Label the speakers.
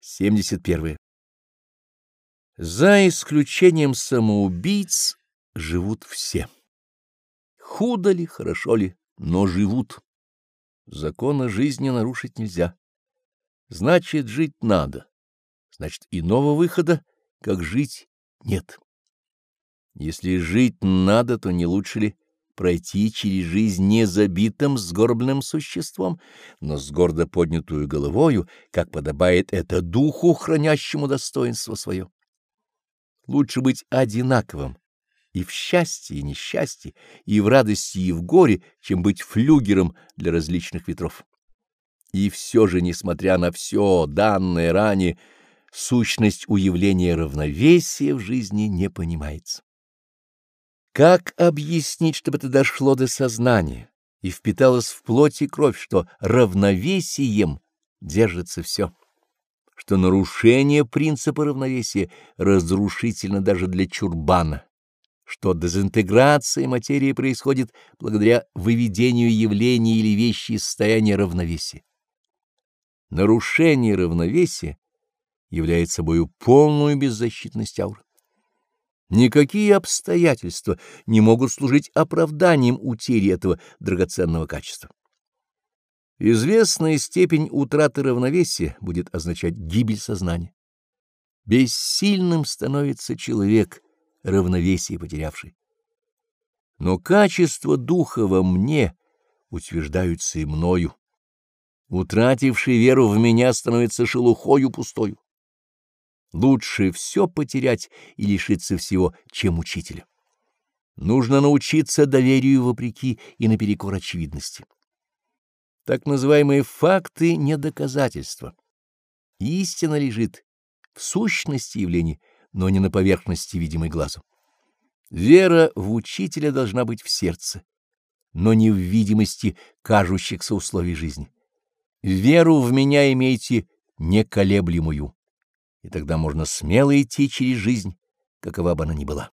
Speaker 1: 71. За исключением самоубийц живут все. Худо ли, хорошо ли, но живут. Закона жизни нарушить нельзя. Значит, жить надо. Значит, иного выхода, как жить, нет. Если жить надо, то не лучше ли пройти через жизнь не забитым, сгорбленным существом, но с гордо поднятую головою, как подобает это духу, хранящему достоинство свое. Лучше быть одинаковым и в счастье, и несчастье, и в радости, и в горе, чем быть флюгером для различных ветров. И все же, несмотря на все данное ранее, сущность уявления равновесия в жизни не понимается. Как объяснить, чтобы это дошло до сознания и впиталось в плоть и кровь, что равновесием держится все, что нарушение принципа равновесия разрушительно даже для чурбана, что дезинтеграция материи происходит благодаря выведению явлений или вещи из состояния равновесия. Нарушение равновесия является собой полную беззащитность ауры. Никакие обстоятельства не могут служить оправданием утери этого драгоценного качества. Известная степень утраты равновесия будет означать гибель сознания. Бессильным становится человек, равновесие потерявший. Но качество духа во мне утверждаются и мною. Утративший веру в меня становится шелухою пустою. Лучше все потерять и лишиться всего, чем учителя. Нужно научиться доверию вопреки и наперекор очевидности. Так называемые факты — не доказательства. Истина лежит в сущности явлений, но не на поверхности, видимой глазу. Вера в учителя должна быть в сердце, но не в видимости кажущихся условий жизни. Веру в меня имейте неколеблемую и тогда можно смело идти через жизнь, какова бы она ни была.